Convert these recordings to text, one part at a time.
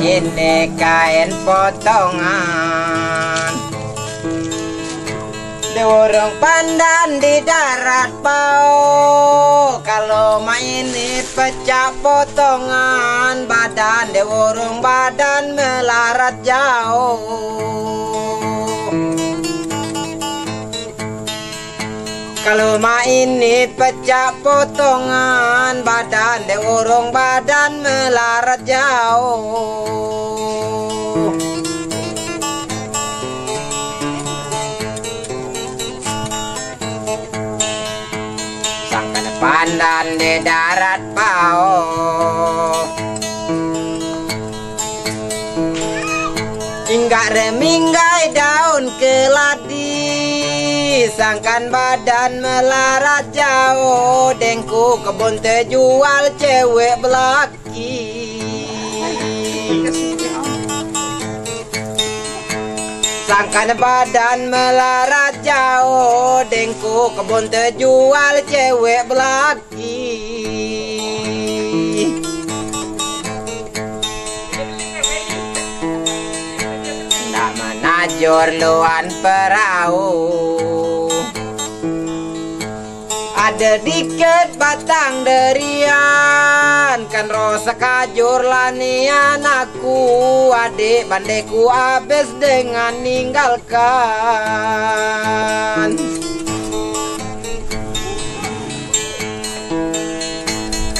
ini kain potongan Diurung pandan di darat bau Kalau main ini pecah potongan Badan diurung badan melarat jauh. Kalau main ini pecah potongan Badan diurung badan melarat jauh Hingga reminggai daun keladi. Sangkan badan melarat jauh. Dengku kebun terjual cewek belaki. Sangkan badan melarat jauh. Dengku kebun terjual cewek belaki Menajur luan perahu. Ada dikit batang derian Kan rosa kajur lanian aku Adik bandeku habis dengan ninggalkan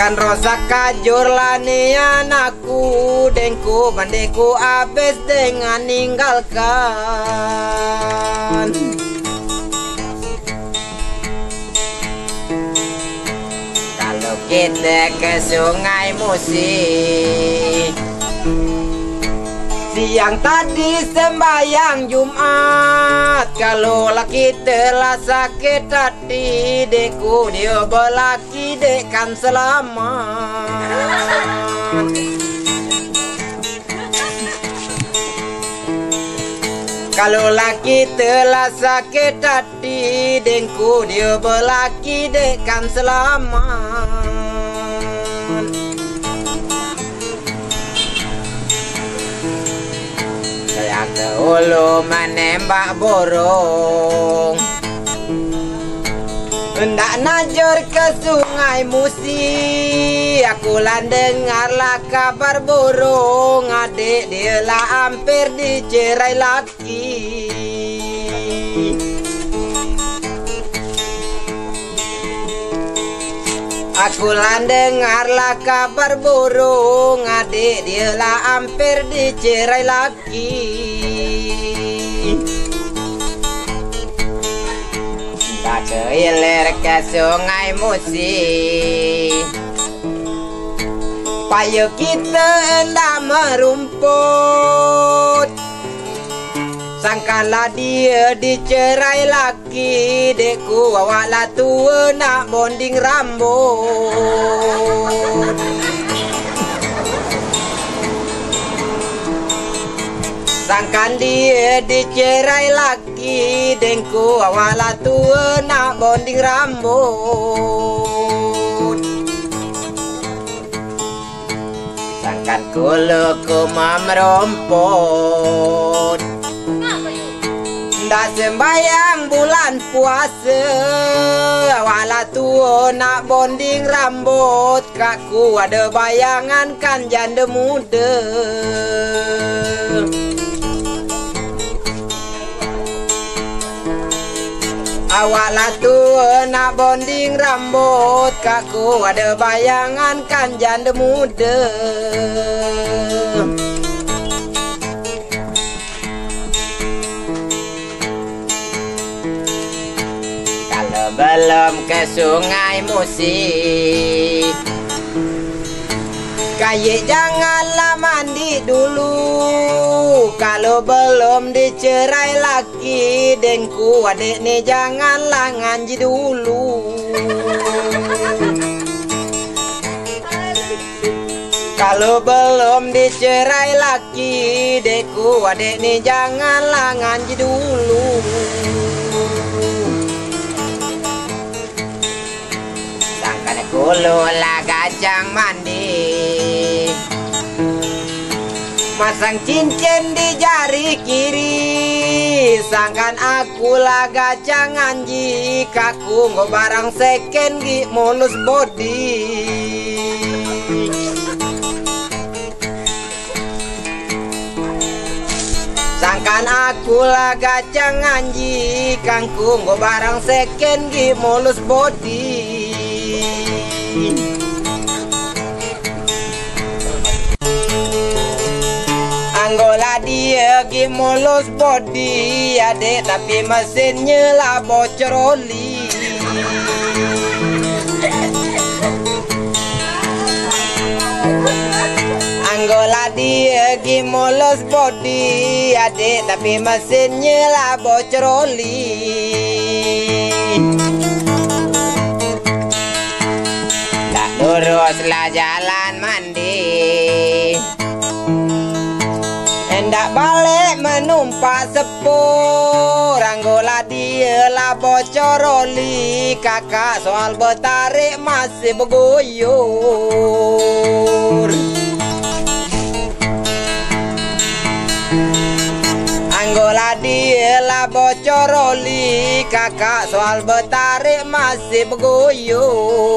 Kan rosa kajur lanian aku Dengku bandeku habis dengan ninggalkan. Kalau kita ke sungai Musi Siang tadi sembahyang Jumat Kalau laki telah sakit hati Deku dia belaki dekan selamat. Kalau laki telah sakit hati Dengku dia belaki dekan selamat Saya ke hulu menembak burung Hendak najur ke sungai Musi Aku lah dengarlah kabar burung Adik dia lah hampir dicerai laki Aku lah dengarlah kabar burung Adik dia lah hampir dicerai laki. Tak keilir ke sungai Musi. Payo kita hendak merumput Sangkalah dia dicerai laki Dekku awaklah tua nak bonding rambut. Sangkan dia dicerai laki Dengku awaklah tua nak bonding rambut. Sangkan ku merumput Ndak sembayang bulan puasa. Walau tua nak bonding rambut. Kakku ada bayangan kan janda muda. Awaklah tua nak bonding rambut. Kakku ada bayangan kan janda muda belum ke sungai Musi. Kayik janganlah mandi dulu. Kalau belum dicerai laki Dengku adik ni janganlah ngaji dulu. Kalau belum dicerai laki Deku adik ni janganlah ngaji dulu Sangkan kulu lah gajang mandi. Masang cincin di jari kiri. Sangkan aku laga jangan Kaku nggak barang second gi mulus body Sangkan aku laga jangan Kangku nggak barang second gi mulus body Anggola dia gi mulus body adek tapi mesinnya lah bocor oli. Anggola dia gi mulus body adek tapi mesinnya lah bocor oli Tak luruslah jalan mandi. Hendak balik menumpak sepur. Anggola dia lah bocor oli. Kakak soal bertarik masih bergoyor Anggola dia lah bocor oli. Kakak soal bertarik masih bergoyor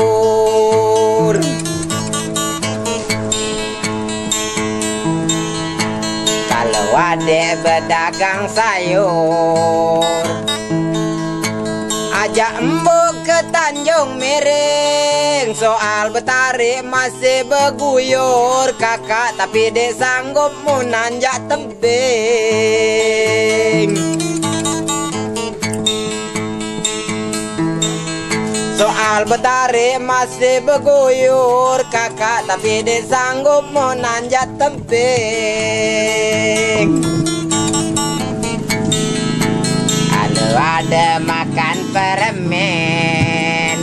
Wadek berdagang sayur. Ajak embuk ke Tanjung Miring. Soal betarik masih berguyur. Kakak tapi dek sanggup menanjak tebing Soal betarik masih berguyur Kakak tapi dia sanggup menanjak tebing Kalau ada makan permen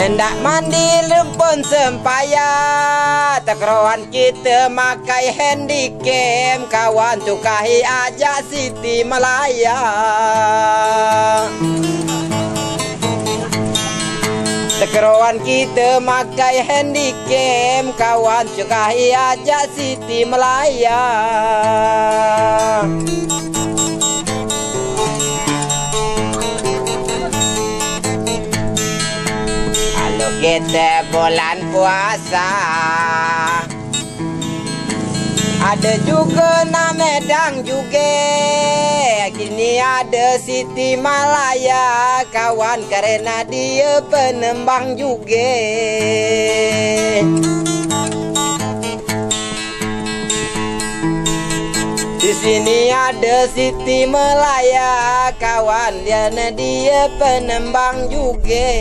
Hendak mandi lempun sempaya Tekroan kita makai handycam Kawan cukai ajak Siti Malaya Sekeruan kita makai handycam Kawan cukai ajak Siti Melaya Halo kita bulan puasa Ada juga na Medang juga. Kini ada Siti Malaya. Kawan karena dia penembang juga. Di sini ada Siti Malaya. Kawan dia dia penembang juga